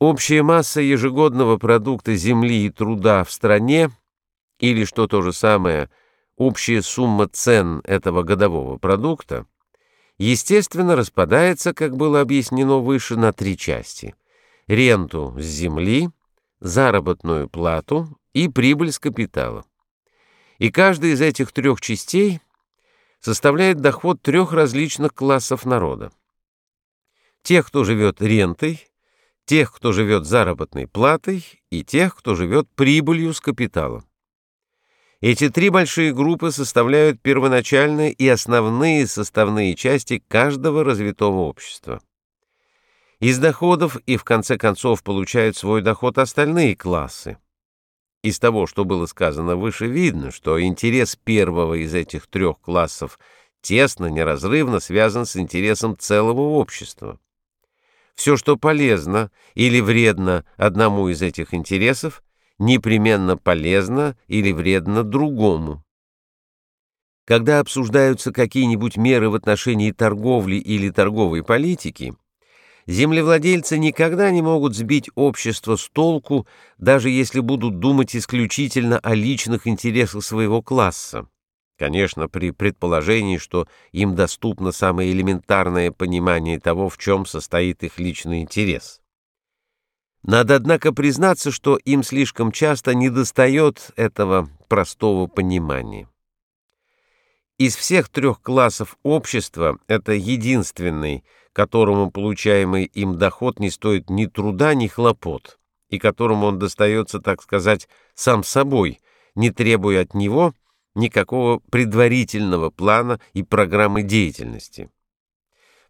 Общая масса ежегодного продукта земли и труда в стране, или, что то же самое, общая сумма цен этого годового продукта, естественно, распадается, как было объяснено выше, на три части. Ренту с земли, заработную плату и прибыль с капитала. И каждая из этих трех частей составляет доход трех различных классов народа. Тех, кто живет рентой, тех, кто живет заработной платой, и тех, кто живет прибылью с капитала. Эти три большие группы составляют первоначальные и основные составные части каждого развитого общества. Из доходов и в конце концов получают свой доход остальные классы. Из того, что было сказано выше, видно, что интерес первого из этих трех классов тесно, неразрывно связан с интересом целого общества. Все, что полезно или вредно одному из этих интересов, непременно полезно или вредно другому. Когда обсуждаются какие-нибудь меры в отношении торговли или торговой политики, землевладельцы никогда не могут сбить общество с толку, даже если будут думать исключительно о личных интересах своего класса. Конечно, при предположении, что им доступно самое элементарное понимание того, в чем состоит их личный интерес. Надо, однако, признаться, что им слишком часто недостает этого простого понимания. Из всех трех классов общества это единственный, которому получаемый им доход не стоит ни труда, ни хлопот, и которому он достается, так сказать, сам собой, не требуя от него – никакого предварительного плана и программы деятельности.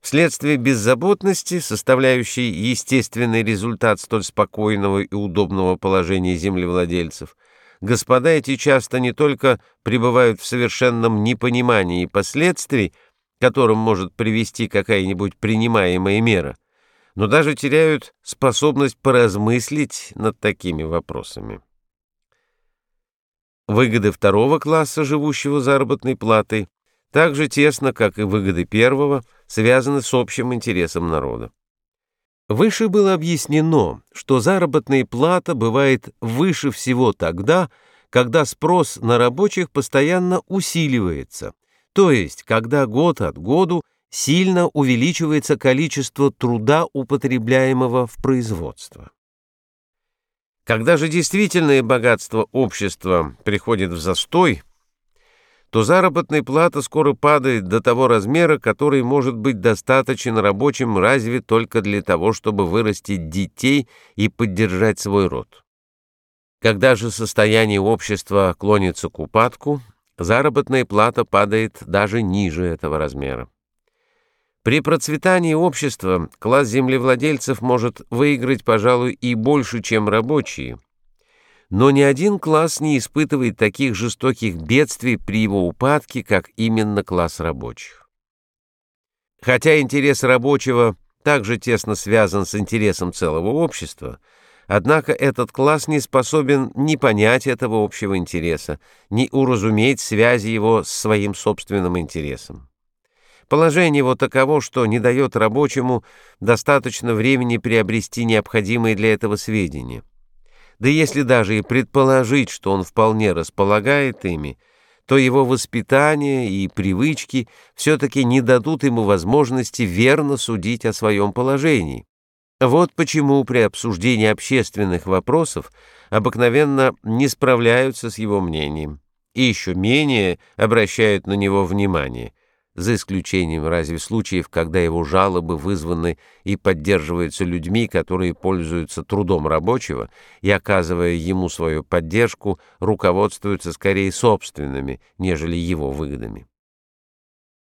Вследствие беззаботности, составляющей естественный результат столь спокойного и удобного положения землевладельцев, господа эти часто не только пребывают в совершенном непонимании последствий, которым может привести какая-нибудь принимаемая мера, но даже теряют способность поразмыслить над такими вопросами. Выгоды второго класса, живущего заработной платой, так же тесно, как и выгоды первого, связаны с общим интересом народа. Выше было объяснено, что заработная плата бывает выше всего тогда, когда спрос на рабочих постоянно усиливается, то есть когда год от году сильно увеличивается количество труда, употребляемого в производство. Когда же действительное богатство общества приходит в застой, то заработная плата скоро падает до того размера, который может быть достаточен рабочим разве только для того, чтобы вырастить детей и поддержать свой род. Когда же состояние общества клонится к упадку, заработная плата падает даже ниже этого размера. При процветании общества класс землевладельцев может выиграть, пожалуй, и больше, чем рабочие. Но ни один класс не испытывает таких жестоких бедствий при его упадке, как именно класс рабочих. Хотя интерес рабочего также тесно связан с интересом целого общества, однако этот класс не способен ни понять этого общего интереса, ни уразуметь связи его с своим собственным интересом. Положение его таково, что не дает рабочему достаточно времени приобрести необходимые для этого сведения. Да если даже и предположить, что он вполне располагает ими, то его воспитание и привычки все-таки не дадут ему возможности верно судить о своем положении. Вот почему при обсуждении общественных вопросов обыкновенно не справляются с его мнением и еще менее обращают на него внимание – за исключением разве случаев, когда его жалобы вызваны и поддерживаются людьми, которые пользуются трудом рабочего и, оказывая ему свою поддержку, руководствуются скорее собственными, нежели его выгодами.